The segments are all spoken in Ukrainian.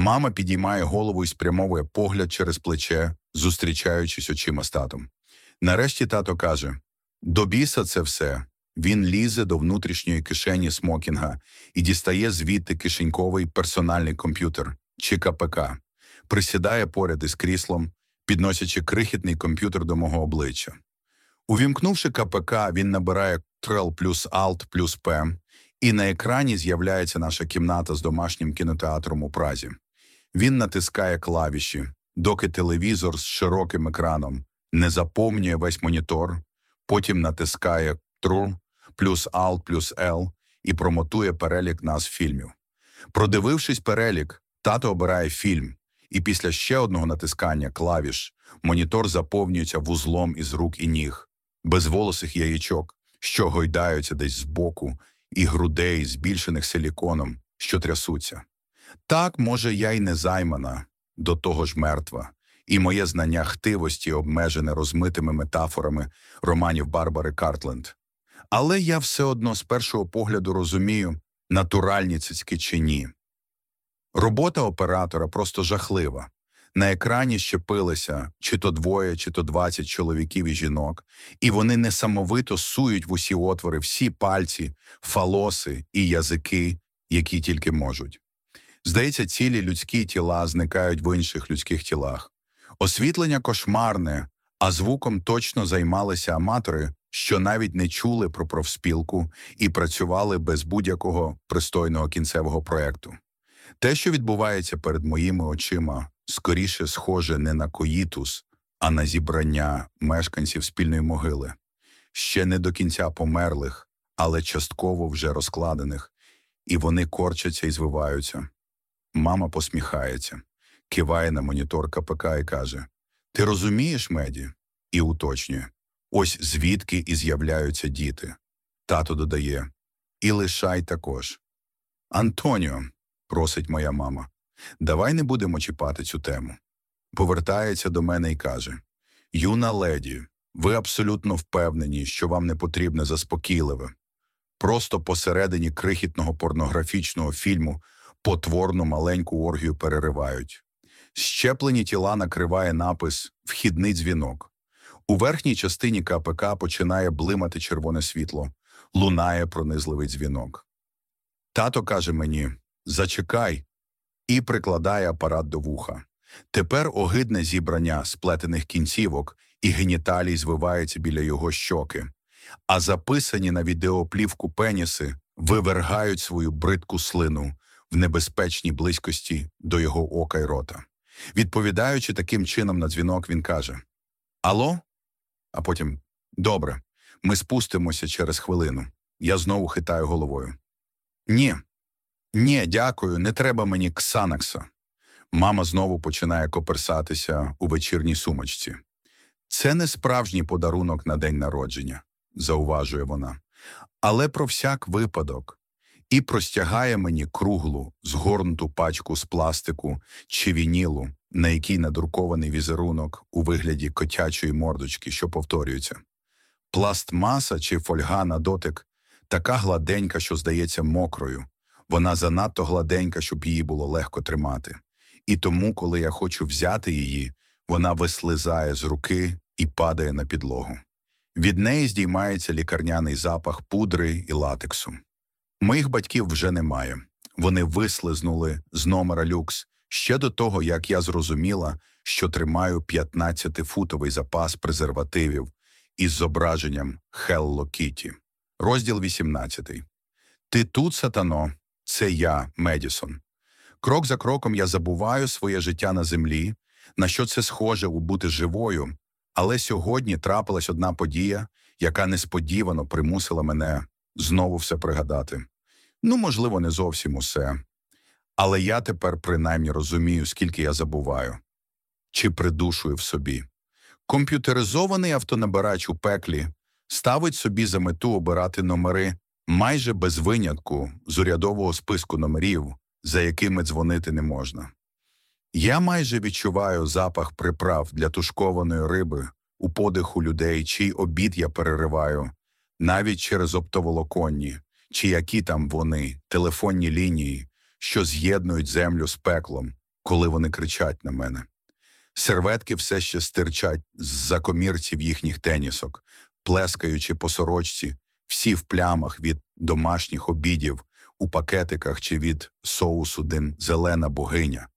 Мама підіймає голову і спрямовує погляд через плече, зустрічаючись очима з татом. Нарешті тато каже: до біса це все. Він лізе до внутрішньої кишені смокінга і дістає звідти кишеньковий персональний комп'ютер чи КПК, присідає поряд із кріслом, підносячи крихітний комп'ютер до мого обличчя. Увімкнувши КПК, він набирає Ctrl плюс Alt плюс P, і на екрані з'являється наша кімната з домашнім кінотеатром у Празі. Він натискає клавіші, доки телевізор з широким екраном не заповнює весь монітор, потім натискає Ctrl плюс Alt плюс L і промотує перелік нас фільмів. Продивившись перелік, тато обирає фільм, і після ще одного натискання клавіш монітор заповнюється вузлом із рук і ніг, безволосих яєчок, що гойдаються десь збоку, і грудей, збільшених силіконом, що трясуться. Так, може, я й не займана, до того ж мертва, і моє знання хтивості обмежене розмитими метафорами романів Барбари Картленд. Але я все одно з першого погляду розумію, натуральні цицьки чи ні. Робота оператора просто жахлива. На екрані щепилися чи то двоє, чи то двадцять чоловіків і жінок, і вони несамовито сують в усі отвори всі пальці, фалоси і язики, які тільки можуть. Здається, цілі людські тіла зникають в інших людських тілах. Освітлення кошмарне, а звуком точно займалися аматори, що навіть не чули про профспілку і працювали без будь-якого пристойного кінцевого проєкту. Те, що відбувається перед моїми очима, скоріше схоже не на коїтус, а на зібрання мешканців спільної могили, ще не до кінця померлих, але частково вже розкладених, і вони корчаться і звиваються. Мама посміхається, киває на монітор КПК і каже: Ти розумієш, меді? І уточнює. Ось звідки і з'являються діти. Тато додає. І лишай також. Антоніо, просить моя мама, давай не будемо чіпати цю тему. Повертається до мене і каже: Юна леді, ви абсолютно впевнені, що вам не потрібне заспокійливе. Просто посередині крихітного порнографічного фільму потворну маленьку оргію переривають. Щеплені тіла накриває напис Вхідний дзвінок. У верхній частині КПК починає блимати червоне світло, лунає пронизливий дзвінок. Тато каже мені Зачекай, і прикладає апарат до вуха. Тепер огидне зібрання сплетених кінцівок і геніталій звивається біля його щоки, а записані на відеоплівку пеніси вивергають свою бридку слину в небезпечній близькості до його ока й рота. Відповідаючи таким чином на дзвінок, він каже Ало? А потім Добре, ми спустимося через хвилину. Я знову хитаю головою. Ні, ні, дякую, не треба мені ксанакса. Мама знову починає коперсатися у вечірній сумочці. Це не справжній подарунок на день народження, зауважує вона, але про всяк випадок і простягає мені круглу, згорнуту пачку з пластику чи вінілу, на якій надрукований візерунок у вигляді котячої мордочки, що повторюється. Пластмаса чи фольга на дотик така гладенька, що здається мокрою. Вона занадто гладенька, щоб її було легко тримати. І тому, коли я хочу взяти її, вона вислизає з руки і падає на підлогу. Від неї здіймається лікарняний запах пудри і латексу. Моїх батьків вже немає. Вони вислизнули з номера люкс ще до того, як я зрозуміла, що тримаю 15-футовий запас презервативів із зображенням Хелло Кіті. Розділ 18. Ти тут, сатано, це я, Медісон. Крок за кроком я забуваю своє життя на землі, на що це схоже у бути живою, але сьогодні трапилась одна подія, яка несподівано примусила мене знову все пригадати. Ну, можливо, не зовсім усе. Але я тепер принаймні розумію, скільки я забуваю чи придушую в собі. Комп'ютеризований автонабирач у пеклі ставить собі за мету обирати номери майже без винятку з урядового списку номерів, за якими дзвонити не можна. Я майже відчуваю запах приправ для тушкованої риби у подиху людей, чий обід я перериваю, навіть через оптоволоконні, чи які там вони, телефонні лінії, що з'єднують землю з пеклом, коли вони кричать на мене. Серветки все ще стирчать з-за комірців їхніх тенісок, плескаючи по сорочці, всі в плямах від домашніх обідів, у пакетиках чи від соусу дин зелена богиня.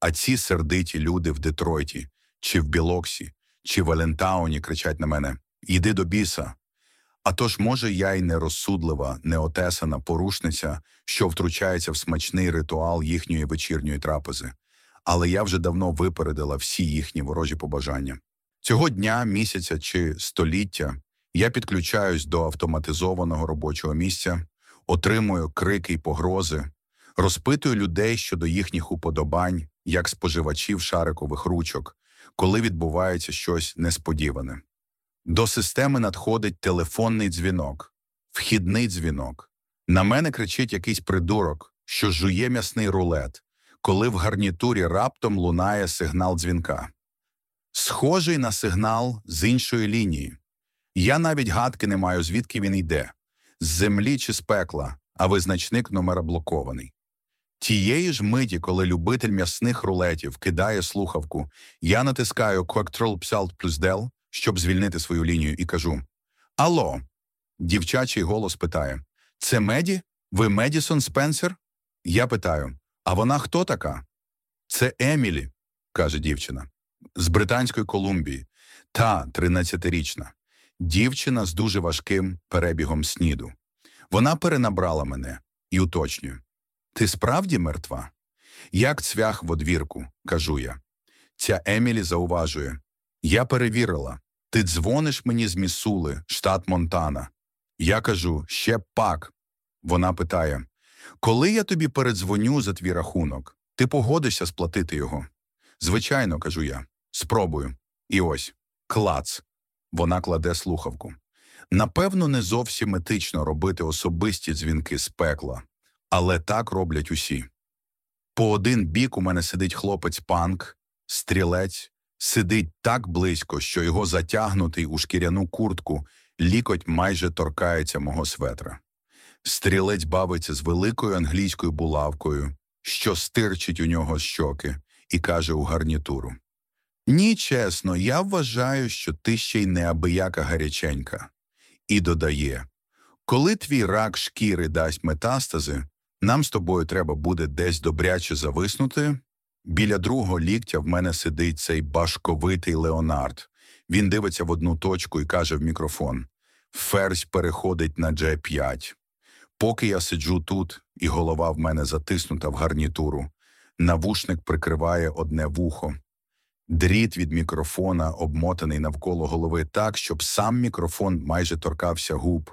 А ці сердиті люди в Детройті, чи в Білоксі, чи в Елентауні кричать на мене Іди до біса. А тож, може, я й нерозсудлива, неотесана порушниця, що втручається в смачний ритуал їхньої вечірньої трапези, але я вже давно випередила всі їхні ворожі побажання. Цього дня, місяця чи століття я підключаюсь до автоматизованого робочого місця, отримую крики й погрози, розпитую людей щодо їхніх уподобань, як споживачів шарикових ручок, коли відбувається щось несподіване. До системи надходить телефонний дзвінок, вхідний дзвінок. На мене кричить якийсь придурок, що жує м'ясний рулет, коли в гарнітурі раптом лунає сигнал дзвінка. Схожий на сигнал з іншої лінії. Я навіть гадки не маю, звідки він йде з землі чи з пекла, а визначник номера блокований. Тієї ж миті, коли любитель м'ясних рулетів кидає слухавку, я натискаю Ctrl Psalt плюс Del, щоб звільнити свою лінію, і кажу: Алло, дівчачий голос питає: Це Меді? Ви Медісон Спенсер? Я питаю: А вона хто така? Це Емілі, каже дівчина, з Британської Колумбії, та 13-річна. Дівчина з дуже важким перебігом сніду. Вона перенабрала мене і уточнює: Ти справді мертва? Як цвях в одвірку, кажу я. Ця Емілі зауважує: Я перевірила, ти дзвониш мені з Місули, штат Монтана. Я кажу, ще пак. Вона питає: Коли я тобі передзвоню за твій рахунок, ти погодишся сплатити його? Звичайно, кажу я, спробую. І ось клац. Вона кладе слухавку. Напевно, не зовсім етично робити особисті дзвінки з пекла, але так роблять усі. По один бік у мене сидить хлопець панк, стрілець, сидить так близько, що його затягнутий у шкіряну куртку лікоть майже торкається мого светра. Стрілець бавиться з великою англійською булавкою, що стирчить у нього щоки, і каже у гарнітуру Ні, чесно, я вважаю, що ти ще й неабияка гаряченька. І додає Коли твій рак шкіри дасть метастази, нам з тобою треба буде десь добряче зависнути. Біля другого ліктя в мене сидить цей башковитий Леонард. Він дивиться в одну точку і каже в мікрофон Ферзь переходить на G5. Поки я сиджу тут, і голова в мене затиснута в гарнітуру, навушник прикриває одне вухо. Дріт від мікрофона обмотаний навколо голови так, щоб сам мікрофон майже торкався губ.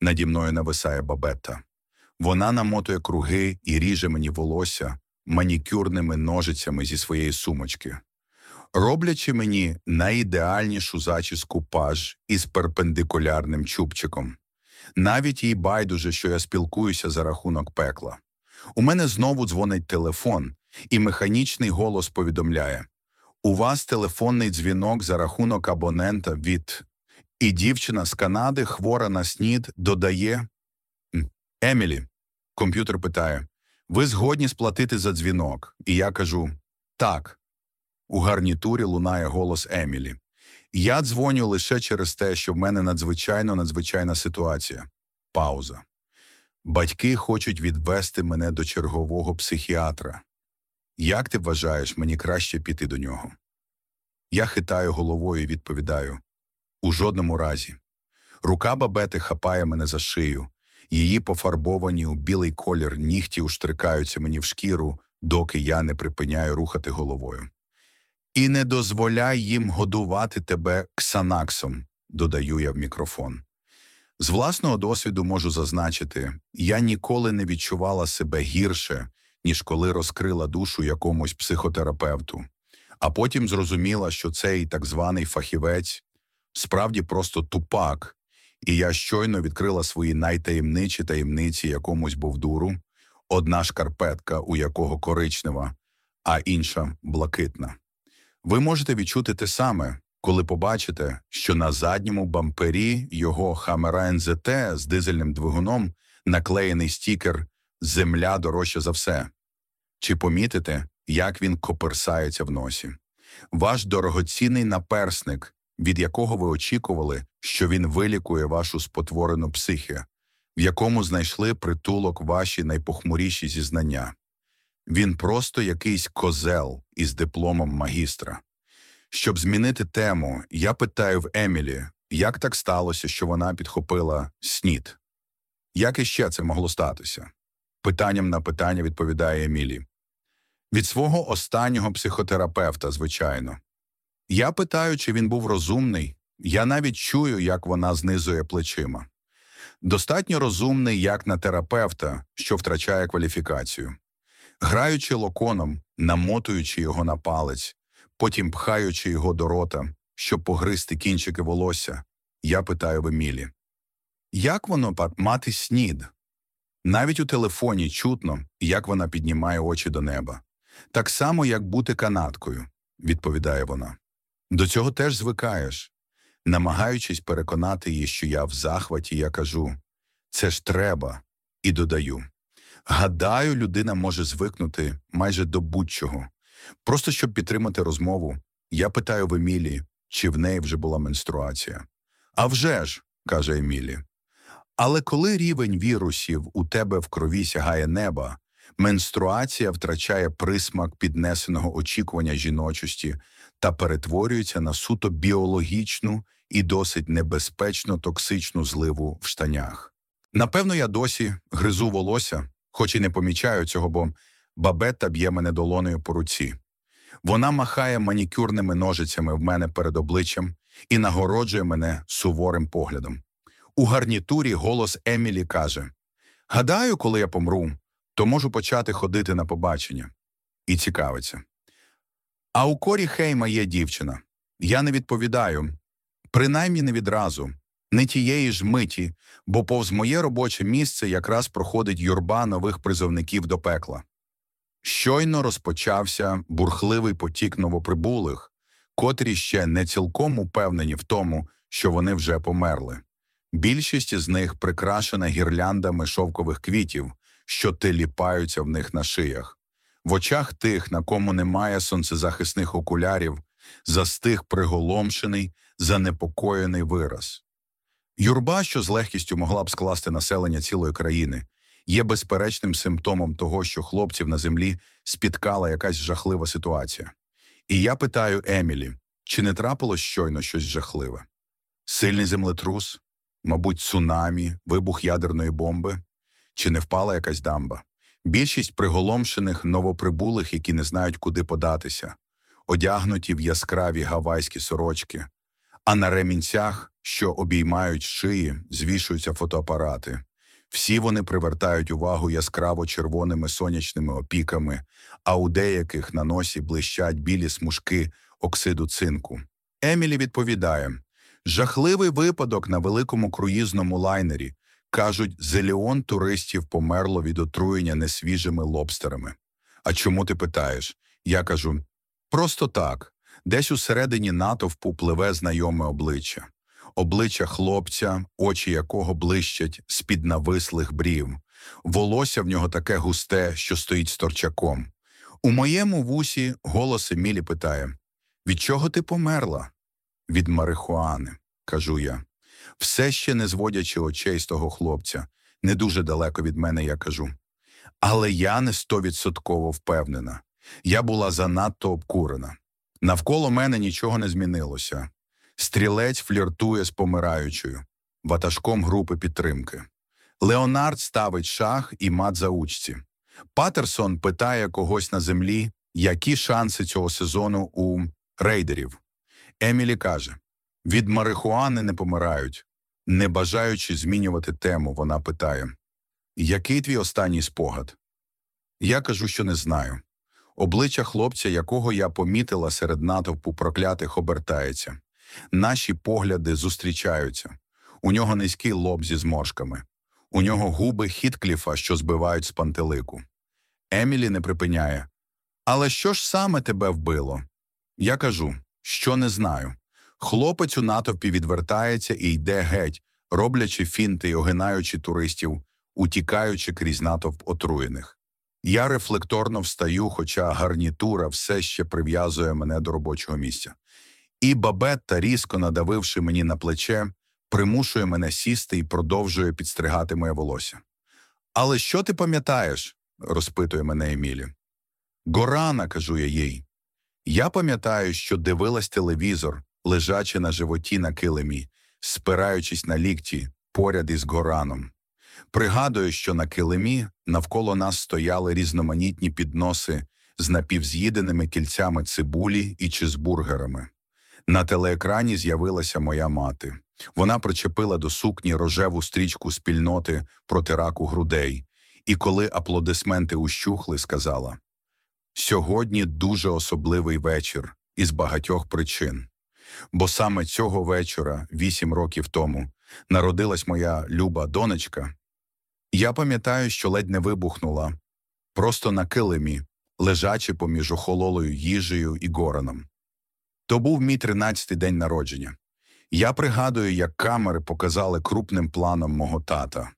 Наді мною нависає бабетта. Вона намотує круги і ріже мені волосся манікюрними ножицями зі своєї сумочки, роблячи мені найідеальнішу зачіску паж із перпендикулярним чубчиком. Навіть їй байдуже, що я спілкуюся за рахунок пекла. У мене знову дзвонить телефон, і механічний голос повідомляє: У вас телефонний дзвінок за рахунок абонента від. І дівчина з Канади, хвора на снід, додає Емілі. Комп'ютер питає: Ви згодні сплатити за дзвінок? І я кажу так. У гарнітурі лунає голос Емілі. Я дзвоню лише через те, що в мене надзвичайно надзвичайна ситуація. Пауза. Батьки хочуть відвести мене до чергового психіатра. Як ти вважаєш, мені краще піти до нього? Я хитаю головою і відповідаю у жодному разі. Рука бабети хапає мене за шию, її пофарбовані у білий колір нігті уштрикаються мені в шкіру, доки я не припиняю рухати головою. І не дозволяй їм годувати тебе ксанаксом, додаю я в мікрофон. З власного досвіду можу зазначити, я ніколи не відчувала себе гірше, ніж коли розкрила душу якомусь психотерапевту, а потім зрозуміла, що цей так званий фахівець справді просто тупак, і я щойно відкрила свої найтаємничі таємниці якомусь бовдуру, одна шкарпетка, у якого коричнева, а інша блакитна. Ви можете відчути те саме, коли побачите, що на задньому бампері його Хамера НЗТ з дизельним двигуном наклеєний стікер Земля дорожча за все. Чи помітите, як він коперсається в носі. Ваш дорогоцінний наперсник, від якого ви очікували, що він вилікує вашу спотворену психію, в якому знайшли притулок ваші найпохмуріші зізнання. Він просто якийсь козел із дипломом магістра. Щоб змінити тему, я питаю в Емілі, як так сталося, що вона підхопила снід? Як іще це могло статися? Питанням на питання відповідає Емілі. Від свого останнього психотерапевта, звичайно. Я питаю, чи він був розумний, я навіть чую, як вона знизує плечима. Достатньо розумний, як на терапевта, що втрачає кваліфікацію. Граючи локоном, намотуючи його на палець, потім пхаючи його до рота, щоб погризти кінчики волосся, я питаю в Емілі. Як воно мати снід? Навіть у телефоні чутно, як вона піднімає очі до неба. Так само, як бути канаткою, відповідає вона. До цього теж звикаєш. Намагаючись переконати її, що я в захваті, я кажу це ж треба, і додаю. Гадаю, людина може звикнути майже до будь-чого. Просто щоб підтримати розмову, я питаю в Емілії, чи в неї вже була менструація. «А вже ж», – каже Емілі. Але коли рівень вірусів у тебе в крові сягає неба, менструація втрачає присмак піднесеного очікування жіночості та перетворюється на суто біологічну і досить небезпечно токсичну зливу в штанях. Напевно, я досі гризу волосся, хоч і не помічаю цього, бо бабетта б'є мене долоною по руці. Вона махає манікюрними ножицями в мене перед обличчям і нагороджує мене суворим поглядом. У гарнітурі голос Емілі каже: Гадаю, коли я помру, то можу почати ходити на побачення. І цікавиться. А у корі Хейма є дівчина. Я не відповідаю, принаймні не відразу, не тієї ж миті, бо повз моє робоче місце якраз проходить юрба нових призовників до пекла. Щойно розпочався бурхливий потік новоприбулих, котрі ще не цілком упевнені в тому, що вони вже померли. Більшість з них прикрашена гірляндами шовкових квітів, що теліпаються в них на шиях. В очах тих, на кому немає сонцезахисних окулярів, застиг приголомшений, занепокоєний вираз. Юрба, що з легкістю могла б скласти населення цілої країни, є безперечним симптомом того, що хлопців на землі спіткала якась жахлива ситуація. І я питаю Емілі, чи не трапилось щойно щось жахливе? Сильний землетрус, мабуть, цунамі, вибух ядерної бомби, чи не впала якась дамба? Більшість приголомшених новоприбулих, які не знають, куди податися, одягнуті в яскраві гавайські сорочки, а на ремінцях, що обіймають шиї, звішуються фотоапарати. Всі вони привертають увагу яскраво червоними сонячними опіками, а у деяких на носі блищать білі смужки оксиду цинку. Емілі відповідає жахливий випадок на великому круїзному лайнері. Кажуть, зеліон туристів померло від отруєння несвіжими лобстерами. А чому ти питаєш? Я кажу просто так. Десь усередині натовпу пливе знайоме обличчя, обличчя хлопця, очі якого блищать з під навислих брів, волосся в нього таке густе, що стоїть сторчаком. У моєму вусі голос Емілі питає від чого ти померла? Від марихуани, кажу я. Все ще не зводячи очей з того хлопця, не дуже далеко від мене, я кажу. Але я не стовідсотково впевнена. Я була занадто обкурена. Навколо мене нічого не змінилося. Стрілець фліртує з помираючою, ватажком групи підтримки. Леонард ставить шах і мат за учці. Патерсон питає когось на землі, які шанси цього сезону у рейдерів. Емілі каже від марихуани не помирають. Не бажаючи змінювати тему, вона питає Який твій останній спогад? Я кажу, що не знаю. Обличчя хлопця, якого я помітила серед натовпу проклятих, обертається. Наші погляди зустрічаються. У нього низький лоб зі зморшками, у нього губи Хіткліфа, що збивають з пантелику. Емілі не припиняє. Але що ж саме тебе вбило? Я кажу, що не знаю. Хлопець у натовпі відвертається і йде геть, роблячи фінти й огинаючи туристів, утікаючи крізь натовп отруєних. Я рефлекторно встаю, хоча гарнітура все ще прив'язує мене до робочого місця. І бабетта, різко надавивши мені на плече, примушує мене сісти і продовжує підстригати моє волосся. Але що ти пам'ятаєш? розпитує мене Емілі. Горана, кажу я їй. Я пам'ятаю, що дивилась телевізор, лежачи на животі на килимі, спираючись на лікті поряд із Гораном. Пригадую, що на килимі навколо нас стояли різноманітні підноси з напівз'їденими кільцями цибулі і чизбургерами. На телеекрані з'явилася моя мати. Вона причепила до сукні рожеву стрічку спільноти проти раку грудей, і коли аплодисменти ущухли, сказала: Сьогодні дуже особливий вечір із багатьох причин. Бо саме цього вечора, вісім років тому, народилась моя люба донечка. Я пам'ятаю, що ледь не вибухнула, просто на килимі, лежачи поміж охололою їжею і гораном. То був мій тринадцятий день народження. Я пригадую, як камери показали крупним планом мого тата.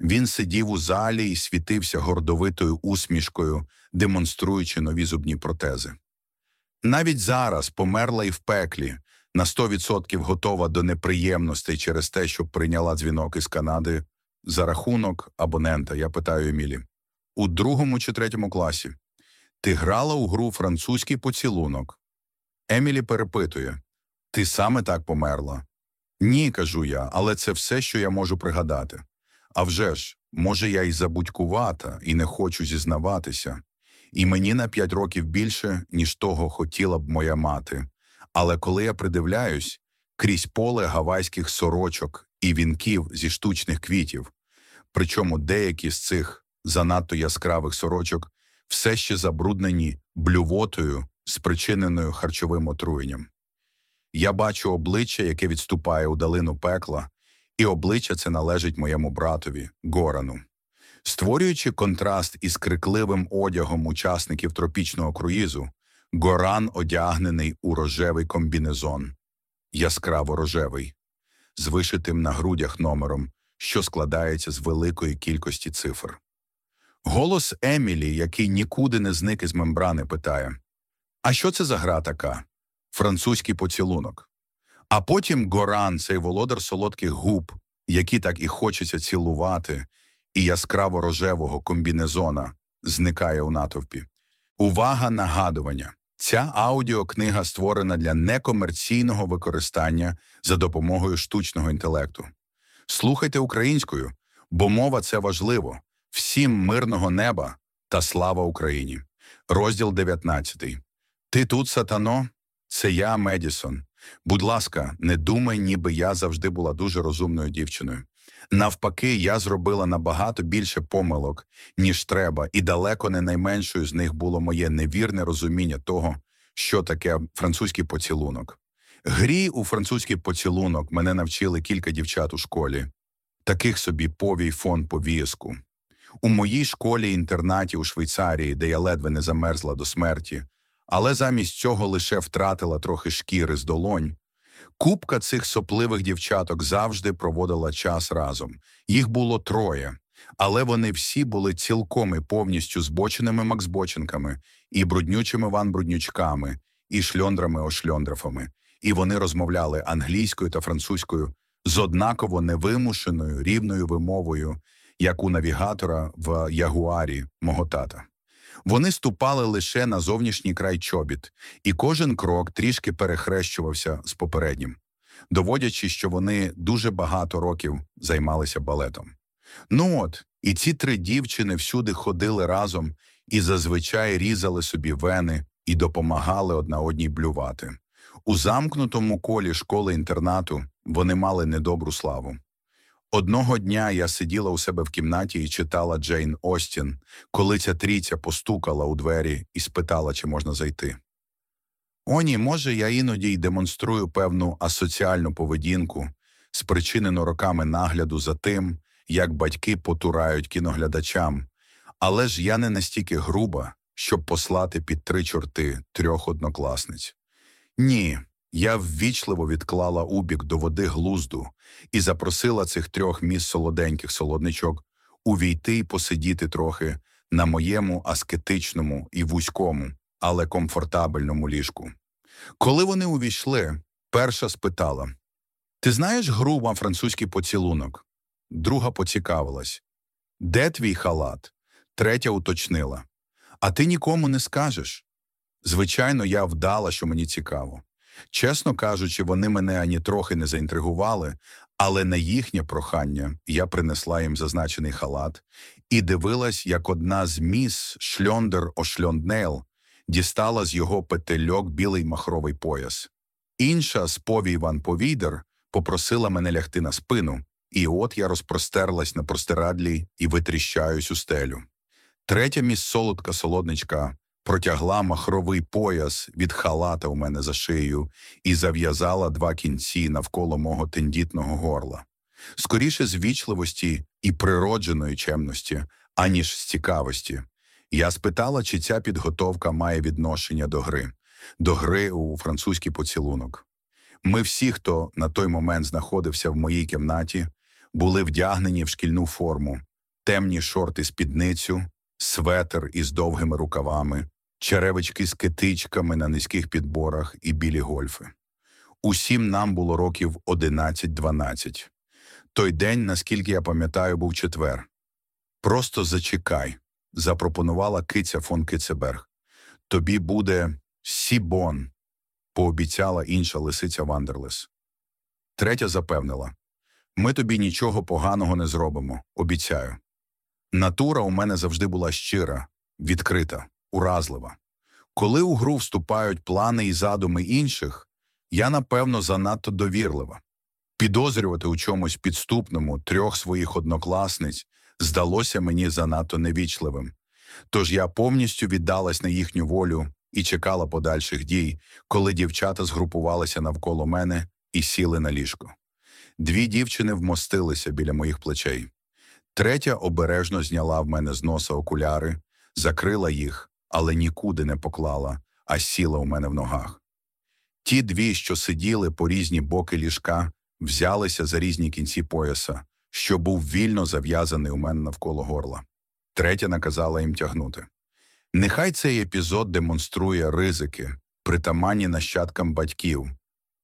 Він сидів у залі і світився гордовитою усмішкою, демонструючи нові зубні протези. Навіть зараз померла і в пеклі, на 100% готова до неприємностей через те, що прийняла дзвінок із Канади за рахунок абонента. Я питаю Емілі. У другому чи третьому класі ти грала у гру французький поцілунок. Емілі перепитує Ти саме так померла? Ні, кажу я, але це все, що я можу пригадати. А вже ж, може, я й забудькувата і не хочу зізнаватися, і мені на п'ять років більше, ніж того хотіла б моя мати. Але коли я придивляюсь крізь поле гавайських сорочок і вінків зі штучних квітів, причому деякі з цих занадто яскравих сорочок все ще забруднені блювотою, спричиненою харчовим отруєнням. Я бачу обличчя, яке відступає у долину пекла, і обличчя це належить моєму братові, Горану. Створюючи контраст із крикливим одягом учасників тропічного круїзу, Горан одягнений у рожевий комбінезон, яскраво рожевий, з вишитим на грудях номером, що складається з великої кількості цифр. Голос Емілі, який нікуди не зник із мембрани, питає А що це за гра така? Французький поцілунок. А потім Горан, цей володар солодких губ, які так і хочеться цілувати, і яскраво рожевого комбінезона зникає у натовпі. Увага нагадування! Ця аудіокнига створена для некомерційного використання за допомогою штучного інтелекту. Слухайте українською, бо мова це важливо. Всім мирного неба та слава Україні. Розділ 19. Ти тут, сатано? Це я, Медісон. Будь ласка, не думай, ніби я завжди була дуже розумною дівчиною. Навпаки, я зробила набагато більше помилок, ніж треба, і далеко не найменшою з них було моє невірне розуміння того, що таке французький поцілунок. Грі у французький поцілунок мене навчили кілька дівчат у школі, таких собі повій фон пов'язку. У моїй школі інтернаті у Швейцарії, де я ледве не замерзла до смерті, але замість цього лише втратила трохи шкіри з долонь. Купка цих сопливих дівчаток завжди проводила час разом. Їх було троє, але вони всі були цілком і повністю збоченими максбоченками, і бруднючими ван-бруднючками, і шльондрами-ошльондрафами, і вони розмовляли англійською та французькою з однаково невимушеною рівною вимовою, як у навігатора в ягуарі мого тата. Вони ступали лише на зовнішній край чобіт, і кожен крок трішки перехрещувався з попереднім, доводячи, що вони дуже багато років займалися балетом. Ну от, і ці три дівчини всюди ходили разом і зазвичай різали собі вени і допомагали одна одній блювати. У замкнутому колі школи інтернату вони мали недобру славу. Одного дня я сиділа у себе в кімнаті і читала Джейн Остін, коли ця трійця постукала у двері і спитала, чи можна зайти. О, ні, може, я іноді й демонструю певну асоціальну поведінку, спричинену роками нагляду за тим, як батьки потурають кіноглядачам, але ж я не настільки груба, щоб послати під три чорти трьох однокласниць. Ні, я ввічливо відклала убік до води глузду і запросила цих трьох міс солоденьких солодничок увійти й посидіти трохи на моєму аскетичному і вузькому, але комфортабельному ліжку. Коли вони увійшли, перша спитала Ти знаєш гру вам французький поцілунок? Друга поцікавилась Де твій халат? Третя уточнила. А ти нікому не скажеш. Звичайно, я вдала, що мені цікаво. Чесно кажучи, вони мене ані трохи не заінтригували, але на їхнє прохання я принесла їм зазначений халат і дивилась, як одна з міс шльондер Ошльонднейл дістала з його петельок білий махровий пояс. Інша з повій Ван Повійдер попросила мене лягти на спину, і от я розпростерлась на простирадлі і витріщаюсь у стелю. Третя міс солодка солодничка протягла махровий пояс від халата у мене за шиєю і зав'язала два кінці навколо мого тендітного горла. Скоріше з вічливості і природженої чемності, аніж з цікавості. Я спитала, чи ця підготовка має відношення до гри, до гри у французький поцілунок. Ми всі, хто на той момент знаходився в моїй кімнаті, були вдягнені в шкільну форму, темні шорти спідницю, светер із довгими рукавами, черевички з китичками на низьких підборах і білі гольфи. Усім нам було років 11-12. Той день, наскільки я пам'ятаю, був четвер. Просто зачекай, запропонувала киця фон Кицеберг. Тобі буде Сібон, пообіцяла інша лисиця Вандерлес. Третя запевнила ми тобі нічого поганого не зробимо, обіцяю. Натура у мене завжди була щира, відкрита, уразлива. Коли у гру вступають плани і задуми інших, я, напевно, занадто довірлива. Підозрювати у чомусь підступному трьох своїх однокласниць здалося мені занадто невічливим. Тож я повністю віддалась на їхню волю і чекала подальших дій, коли дівчата згрупувалися навколо мене і сіли на ліжко. Дві дівчини вмостилися біля моїх плечей. Третя обережно зняла в мене з носа окуляри, закрила їх, але нікуди не поклала, а сіла у мене в ногах. Ті дві, що сиділи по різні боки ліжка, взялися за різні кінці пояса, що був вільно зав'язаний у мене навколо горла. Третя наказала їм тягнути. Нехай цей епізод демонструє ризики, притаманні нащадкам батьків,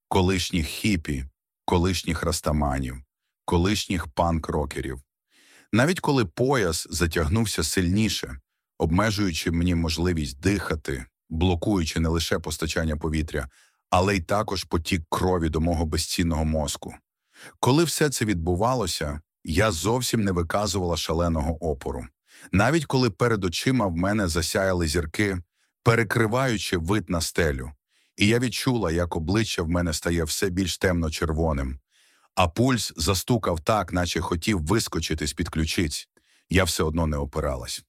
колишніх хіпі, колишніх растаманів, колишніх панк-рокерів. Навіть коли пояс затягнувся сильніше, обмежуючи мені можливість дихати, блокуючи не лише постачання повітря, але й також потік крові до мого безцінного мозку. Коли все це відбувалося, я зовсім не виказувала шаленого опору. Навіть коли перед очима в мене засяяли зірки, перекриваючи вид на стелю, і я відчула, як обличчя в мене стає все більш темно-червоним, а пульс застукав так, наче хотів вискочити з під ключиць, я все одно не опиралась.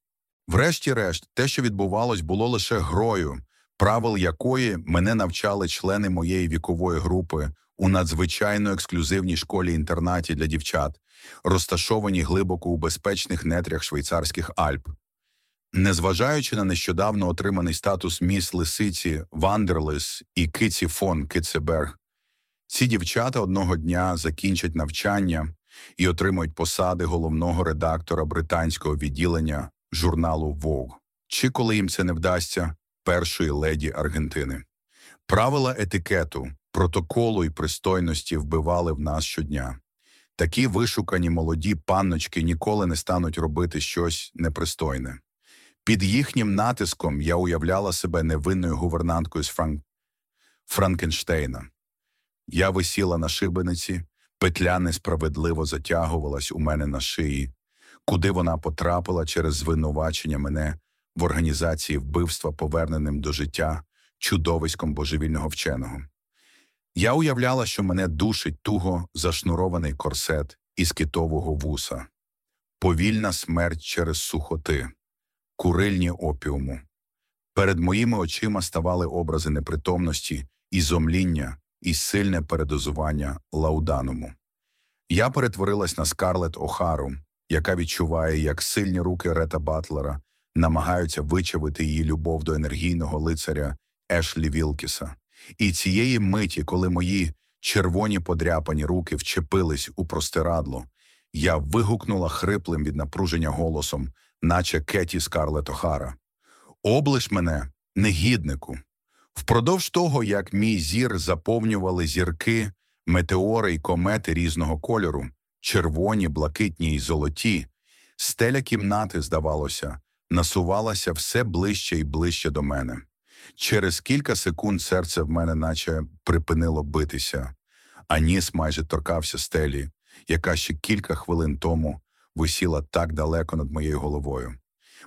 Врешті-решт, те, що відбувалось, було лише грою, правил якої мене навчали члени моєї вікової групи у надзвичайно ексклюзивній школі інтернаті для дівчат, розташованій глибоко у безпечних нетрях швейцарських Альп. Незважаючи на нещодавно отриманий статус міс Лисиці Вандерлес і Киці фон Кицеберг, ці дівчата одного дня закінчать навчання і отримують посади головного редактора британського відділення журналу Vogue. чи коли їм це не вдасться, першої леді Аргентини. Правила етикету, протоколу і пристойності вбивали в нас щодня. Такі вишукані молоді панночки ніколи не стануть робити щось непристойне. Під їхнім натиском я уявляла себе невинною гувернанткою з Франк... Франкенштейна. Я висіла на шибениці, петля несправедливо затягувалась у мене на шиї, куди вона потрапила через звинувачення мене в організації вбивства, поверненим до життя чудовиськом божевільного вченого. Я уявляла, що мене душить туго зашнурований корсет із китового вуса, повільна смерть через сухоти, курильні опіуму. Перед моїми очима ставали образи непритомності і зомління, і сильне передозування лаудануму. Я перетворилась на Скарлет Охару, яка відчуває, як сильні руки Рета Батлера намагаються вичавити її любов до енергійного лицаря Ешлі Вілкіса. І цієї миті, коли мої червоні подряпані руки вчепились у простирадло, я вигукнула хриплим від напруження голосом наче Кеті Скарлет Охара. Облиш мене, негіднику. Впродовж того, як мій зір заповнювали зірки, метеори й комети різного кольору, червоні, блакитні й золоті, стеля кімнати, здавалося, насувалася все ближче і ближче до мене. Через кілька секунд серце в мене наче припинило битися, а ніс майже торкався стелі, яка ще кілька хвилин тому висіла так далеко над моєю головою.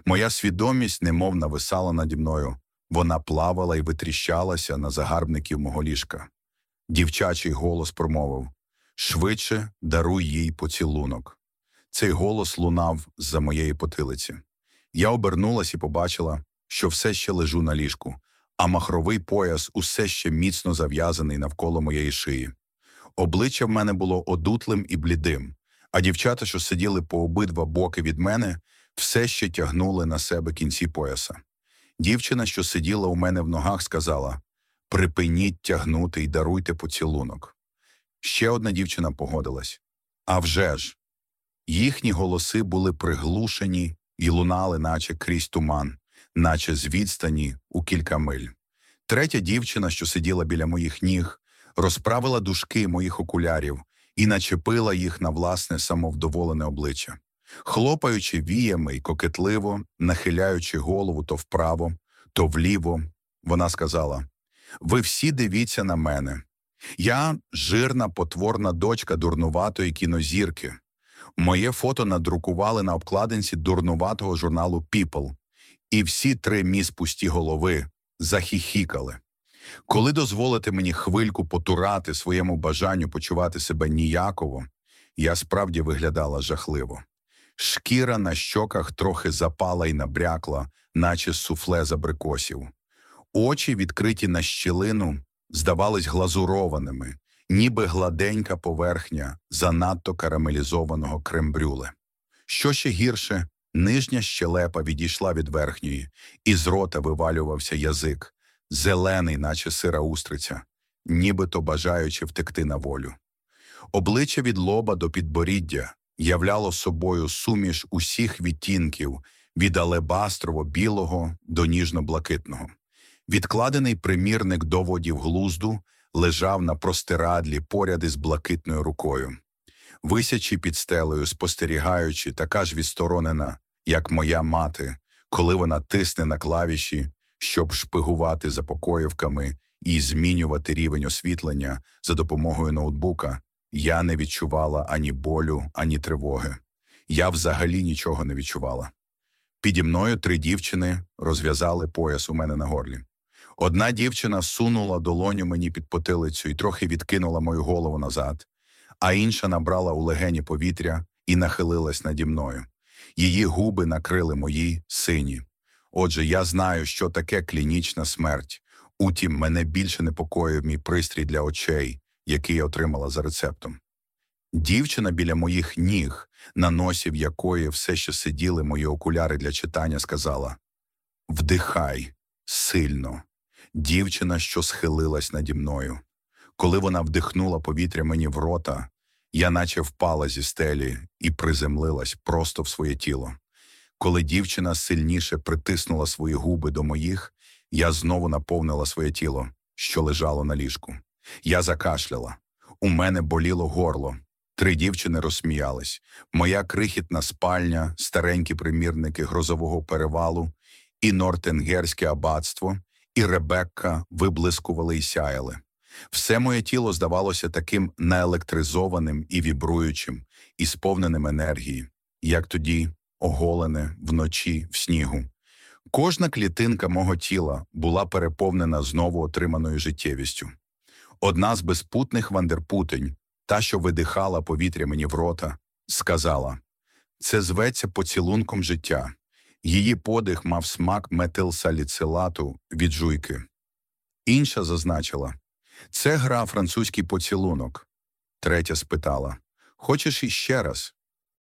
Моя свідомість немов нависала наді мною, вона плавала і витріщалася на загарбників мого ліжка. Дівчачий голос промовив швидше даруй їй поцілунок. Цей голос лунав з-за моєї потилиці. Я обернулась і побачила, що все ще лежу на ліжку, а махровий пояс усе ще міцно зав'язаний навколо моєї шиї. Обличчя в мене було одутлим і блідим, а дівчата, що сиділи по обидва боки від мене, все ще тягнули на себе кінці пояса. Дівчина, що сиділа у мене в ногах, сказала Припиніть тягнути і даруйте поцілунок. Ще одна дівчина погодилась. А вже ж! Їхні голоси були приглушені і лунали, наче крізь туман, наче з відстані у кілька миль. Третя дівчина, що сиділа біля моїх ніг, розправила дужки моїх окулярів і начепила їх на власне самовдоволене обличчя. Хлопаючи віями й кокетливо, нахиляючи голову то вправо, то вліво, вона сказала Ви всі дивіться на мене. Я жирна, потворна дочка дурнуватої кінозірки. Моє фото надрукували на обкладинці дурнуватого журналу People, і всі три міс пусті голови захіхікали. Коли дозволите мені хвильку потурати своєму бажанню почувати себе ніяково, я справді виглядала жахливо. Шкіра на щоках трохи запала і набрякла, наче суфле з абрикосів. Очі, відкриті на щілину, здавались глазурованими, ніби гладенька поверхня занадто карамелізованого крембрюле. Що ще гірше, нижня щелепа відійшла від верхньої, і з рота вивалювався язик, зелений, наче сира устриця, нібито бажаючи втекти на волю. Обличчя від лоба до підборіддя являло собою суміш усіх відтінків від алебастрово білого до ніжно-блакитного. Відкладений примірник доводів глузду лежав на простирадлі поряд із блакитною рукою. Висячи під стелею, спостерігаючи, така ж відсторонена, як моя мати, коли вона тисне на клавіші, щоб шпигувати за покоївками і змінювати рівень освітлення за допомогою ноутбука, я не відчувала ані болю, ані тривоги. Я взагалі нічого не відчувала. Піді мною три дівчини розв'язали пояс у мене на горлі. Одна дівчина сунула долоню мені під потилицю і трохи відкинула мою голову назад, а інша набрала у легені повітря і нахилилась наді мною. Її губи накрили мої сині. Отже, я знаю, що таке клінічна смерть. Утім, мене більше непокоїв мій пристрій для очей, який я отримала за рецептом. Дівчина біля моїх ніг, на носі в якої все ще сиділи мої окуляри для читання, сказала Вдихай сильно. Дівчина, що схилилась наді мною. Коли вона вдихнула повітря мені в рота, я наче впала зі стелі і приземлилась просто в своє тіло. Коли дівчина сильніше притиснула свої губи до моїх, я знову наповнила своє тіло, що лежало на ліжку. Я закашляла. У мене боліло горло. Три дівчини розсміялись. Моя крихітна спальня, старенькі примірники грозового перевалу, і Нортенгерське аббатство, і Ребекка виблискували й сяяли. Все моє тіло здавалося таким неелектризованим і вібруючим, і сповненим енергії, як тоді оголене вночі в снігу. Кожна клітинка мого тіла була переповнена знову отриманою життєвістю. Одна з безпутних вандерпутень, та, що видихала повітря мені в рота, сказала це зветься поцілунком життя. Її подих мав смак метилсаліцилату від жуйки. Інша зазначила це гра французький поцілунок. Третя спитала Хочеш іще раз?